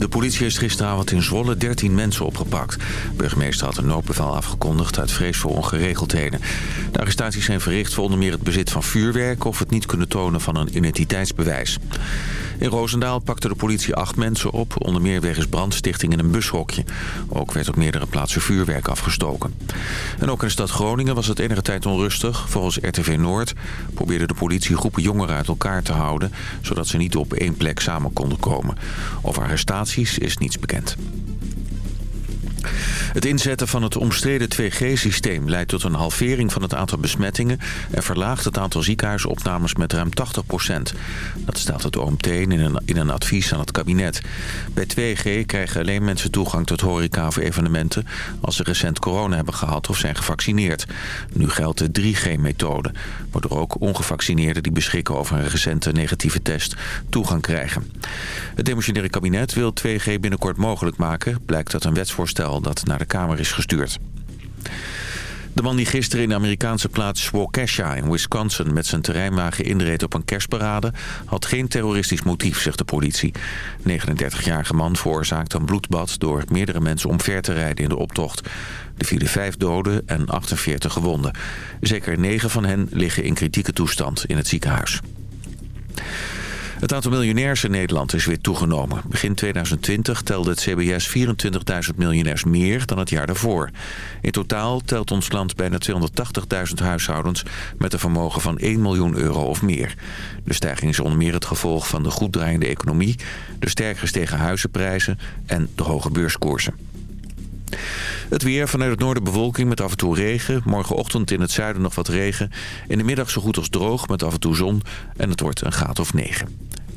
De politie heeft gisteravond in Zwolle 13 mensen opgepakt. De burgemeester had een noodbevel afgekondigd uit vrees voor ongeregeldheden. De arrestaties zijn verricht voor onder meer het bezit van vuurwerk... of het niet kunnen tonen van een identiteitsbewijs. In Roosendaal pakte de politie acht mensen op... onder meer wegens brandstichting in een bushokje. Ook werd op meerdere plaatsen vuurwerk afgestoken. En ook in de stad Groningen was het enige tijd onrustig. Volgens RTV Noord probeerde de politie groepen jongeren uit elkaar te houden... zodat ze niet op één plek samen konden komen. Over arrestaties is niets bekend. Het inzetten van het omstreden 2G-systeem leidt tot een halvering van het aantal besmettingen... en verlaagt het aantal ziekenhuisopnames met ruim 80% Dat stelt het OMT in een, in een advies aan het kabinet. Bij 2G krijgen alleen mensen toegang tot horeca of evenementen... als ze recent corona hebben gehad of zijn gevaccineerd. Nu geldt de 3G-methode, waardoor ook ongevaccineerden... die beschikken over een recente negatieve test toegang krijgen. Het demissionaire kabinet wil 2G binnenkort mogelijk maken... blijkt uit een wetsvoorstel dat naar de Kamer is gestuurd. De man die gisteren in de Amerikaanse plaats Waukesha in Wisconsin met zijn terreinwagen inreed op een kerstparade had geen terroristisch motief, zegt de politie. 39-jarige man veroorzaakte een bloedbad door meerdere mensen omver te rijden in de optocht. Er vielen vijf doden en 48 gewonden. Zeker negen van hen liggen in kritieke toestand in het ziekenhuis. Het aantal miljonairs in Nederland is weer toegenomen. Begin 2020 telde het CBS 24.000 miljonairs meer dan het jaar daarvoor. In totaal telt ons land bijna 280.000 huishoudens met een vermogen van 1 miljoen euro of meer. De stijging is onder meer het gevolg van de goed draaiende economie, de sterk gestegen huizenprijzen en de hoge beurskoersen. Het weer vanuit het noorden bewolking met af en toe regen. Morgenochtend in het zuiden nog wat regen. In de middag zo goed als droog met af en toe zon. En het wordt een graad of 9.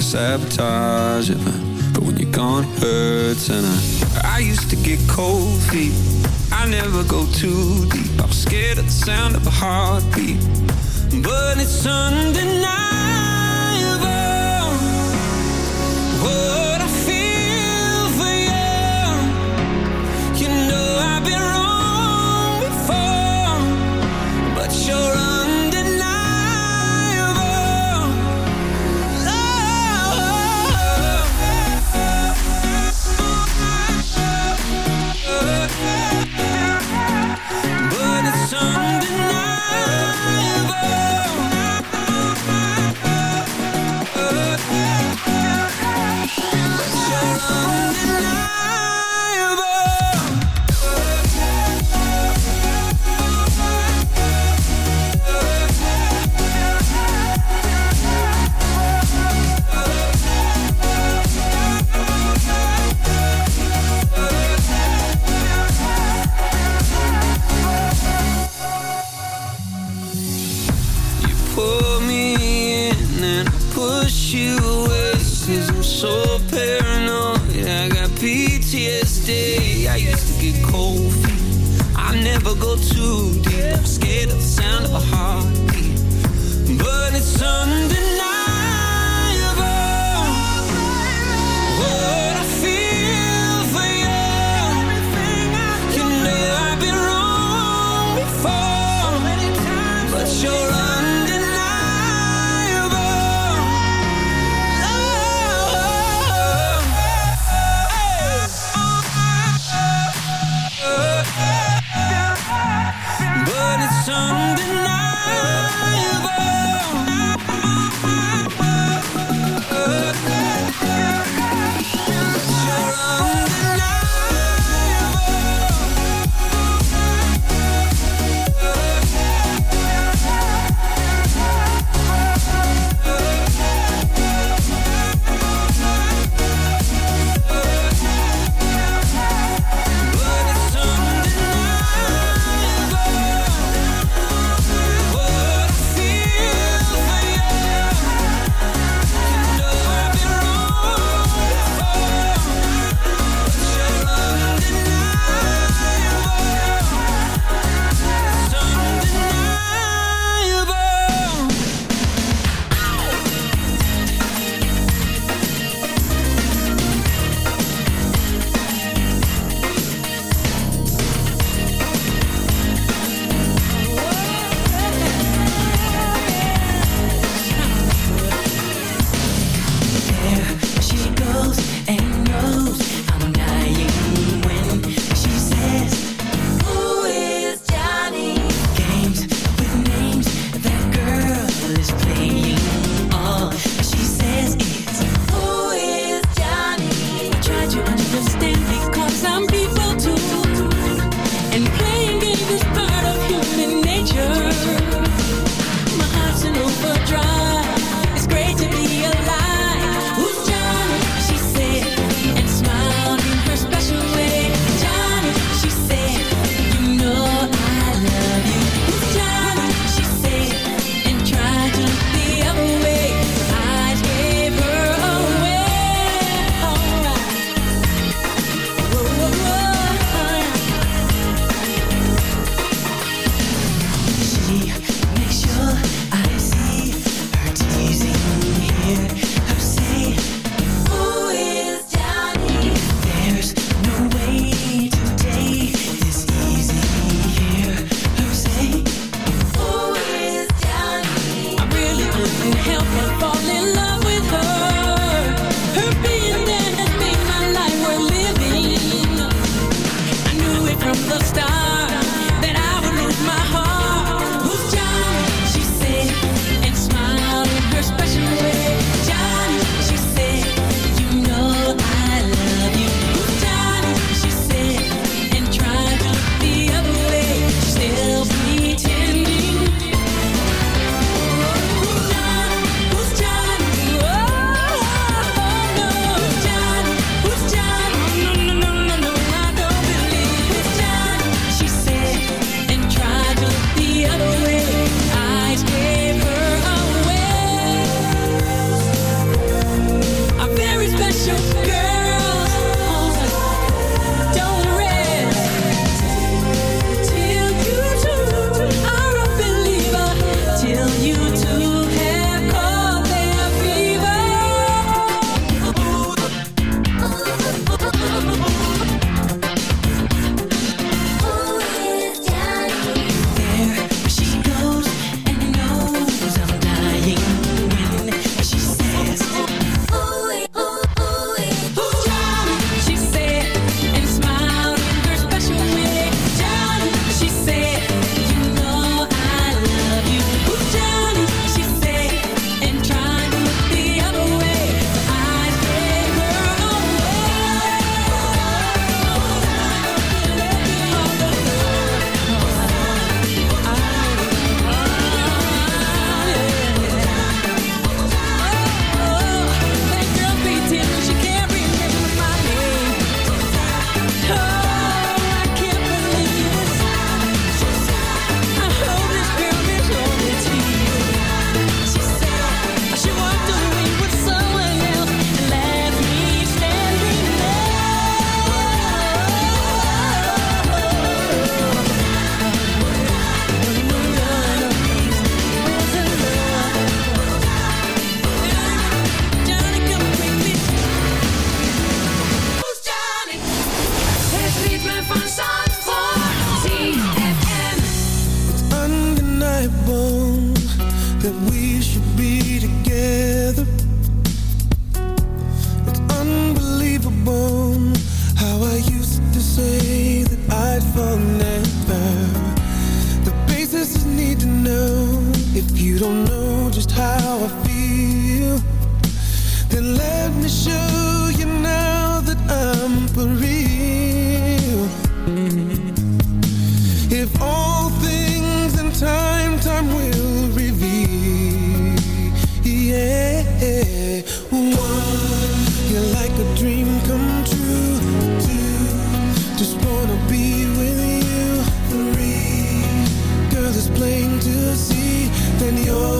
Sabotage it But when you're gone it hurts and I I used to get cold feet. I never go too deep. I'm scared of the sound of a heartbeat. But it's undeniable undeniable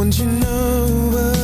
Once you know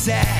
sad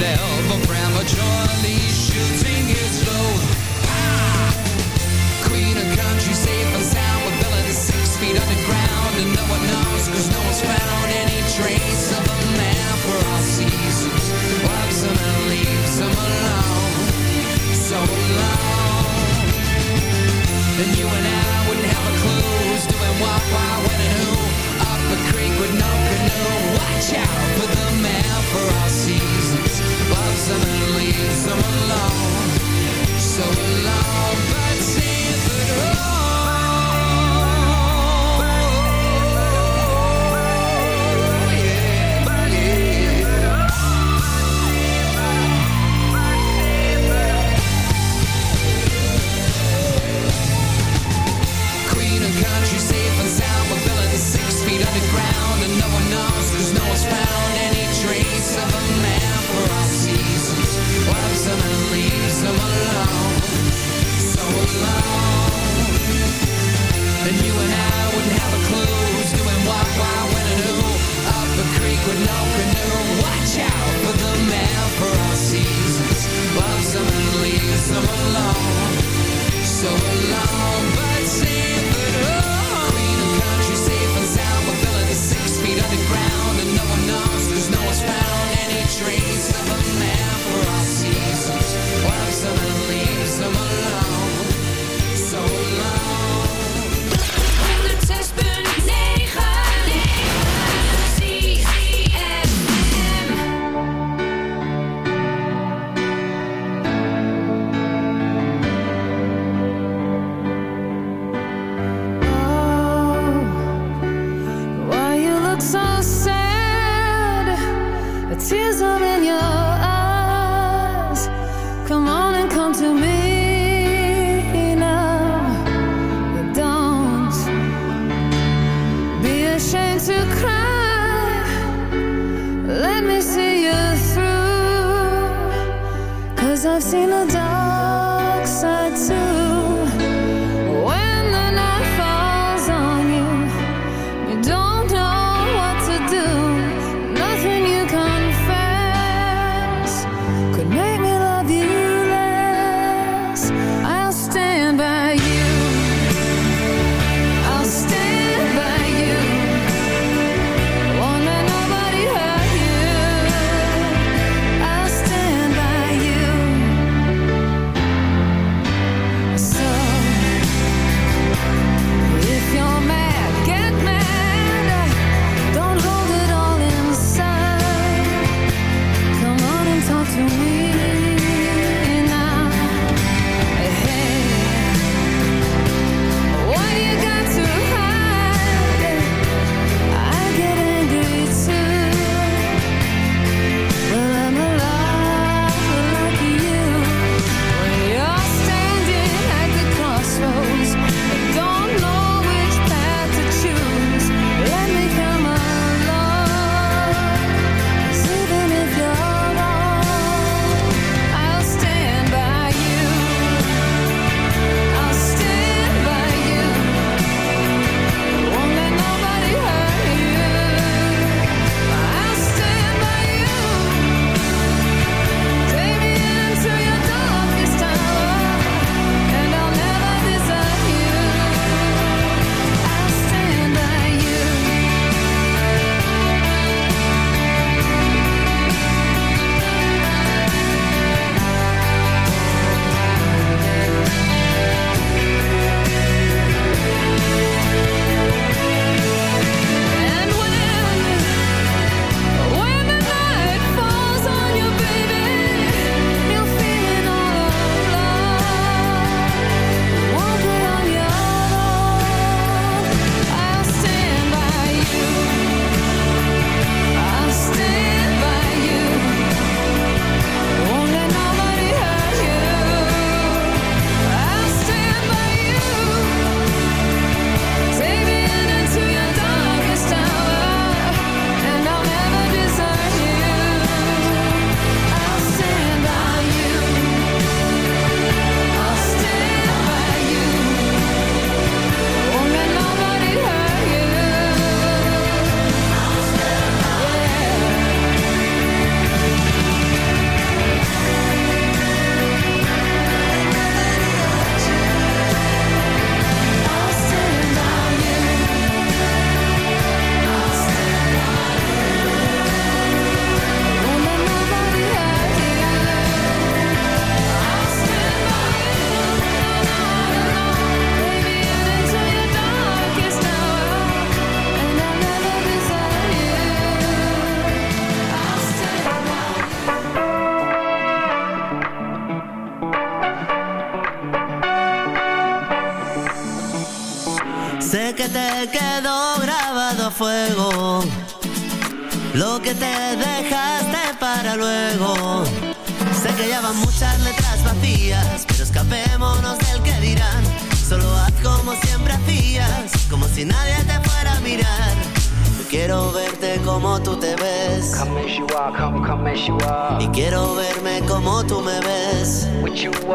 Never prematurely shooting his load. Ah! Queen of country, safe and sound, with villains six feet underground, and no one knows, cause no one's found any trace of a man for all seasons. Walks him and leaves him alone, so alone. And you and I wouldn't have a clue who's doing what, why, when, and who watch out for the man for our seasons loves and alone, so alone.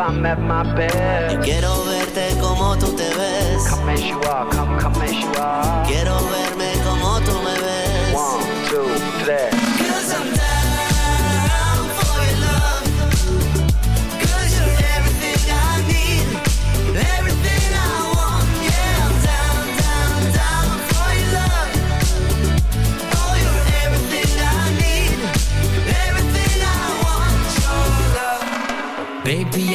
I'm at my best. Y quiero verte como tú te ves. Come as you are, come, come as you are. Quiero verme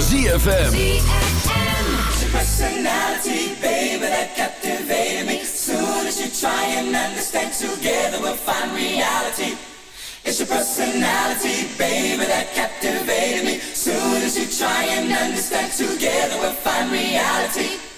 Ritme, ZFM. personality, baby, that captivated me. Soon as you try and understand, together we'll find reality. It's your personality, baby, that captivated me. Soon as you try and understand, together we'll find reality.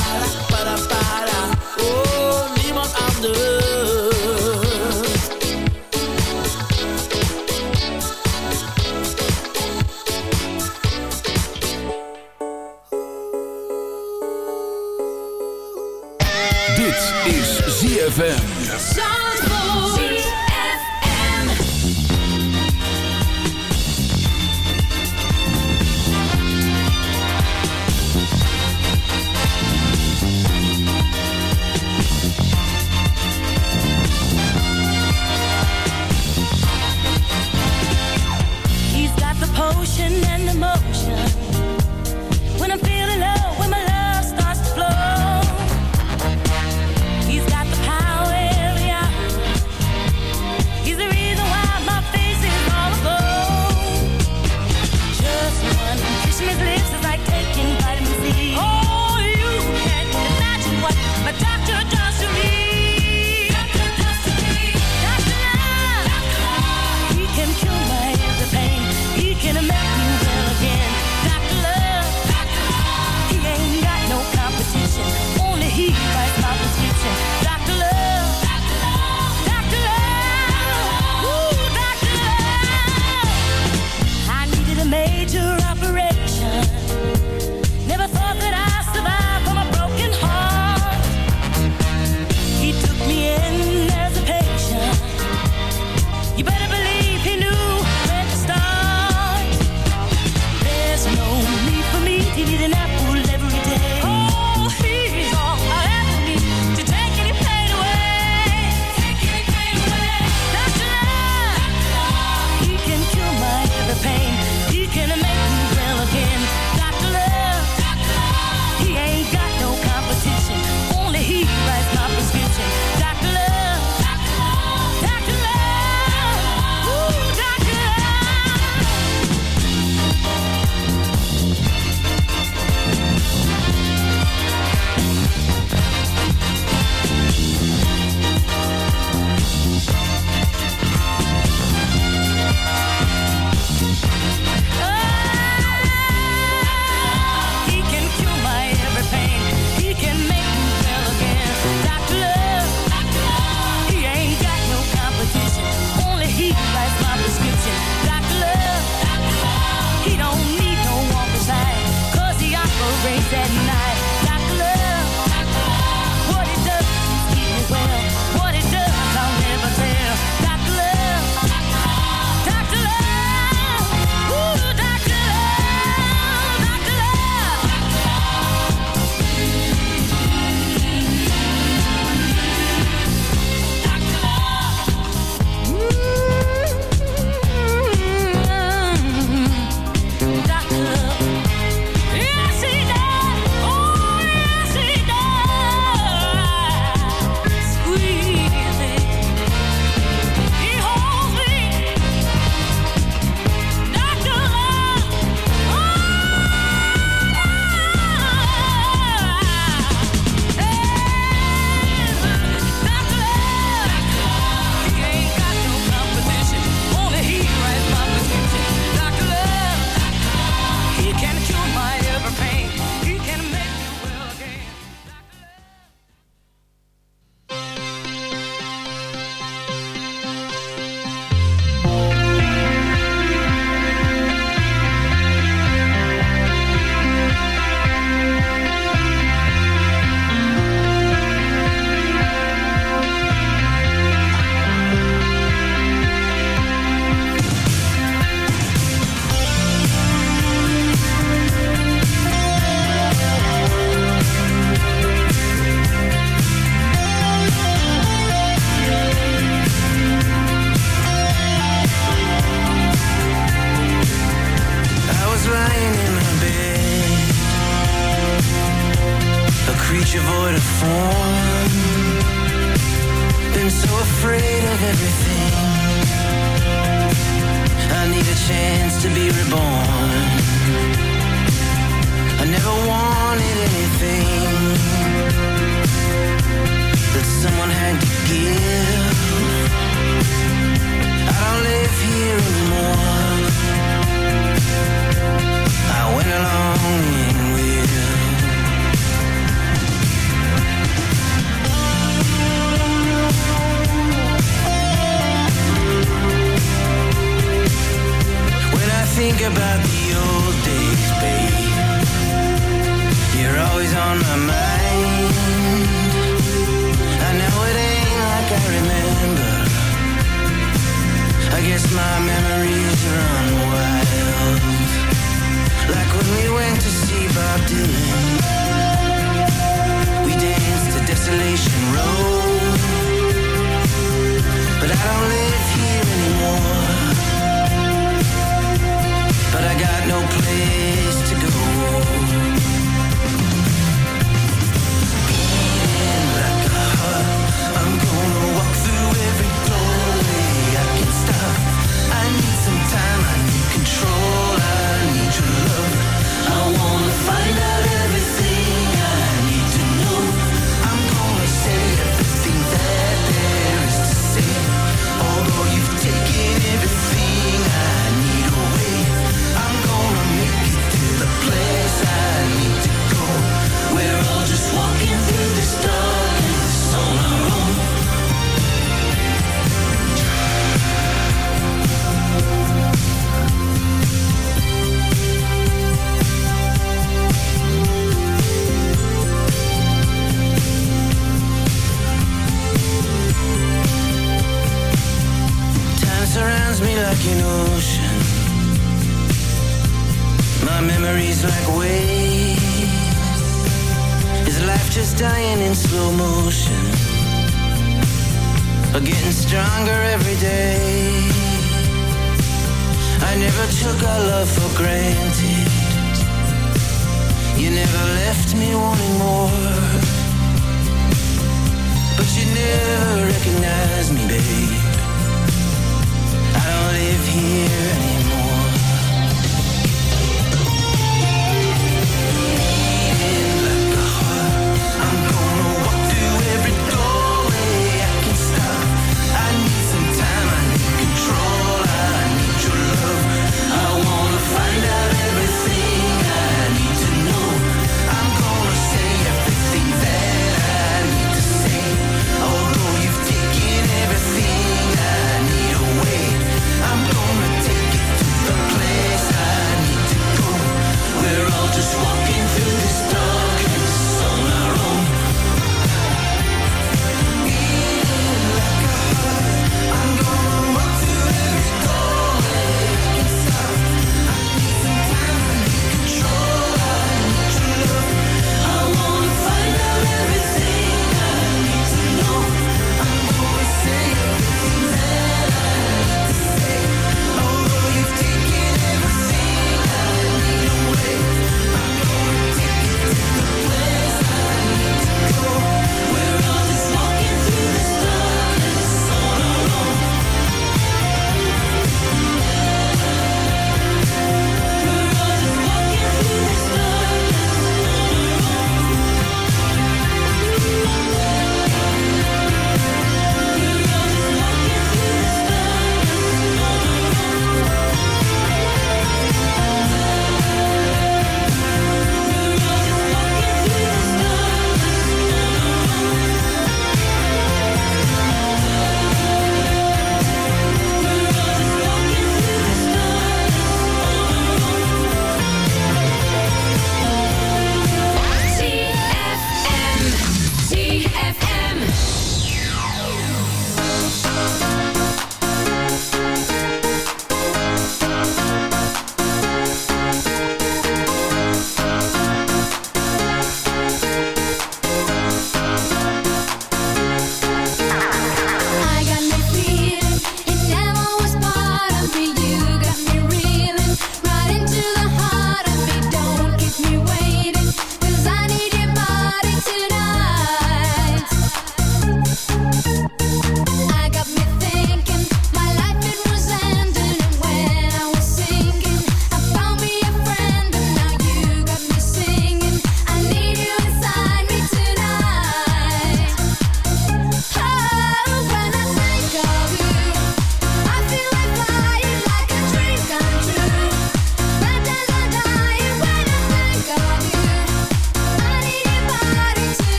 la, la.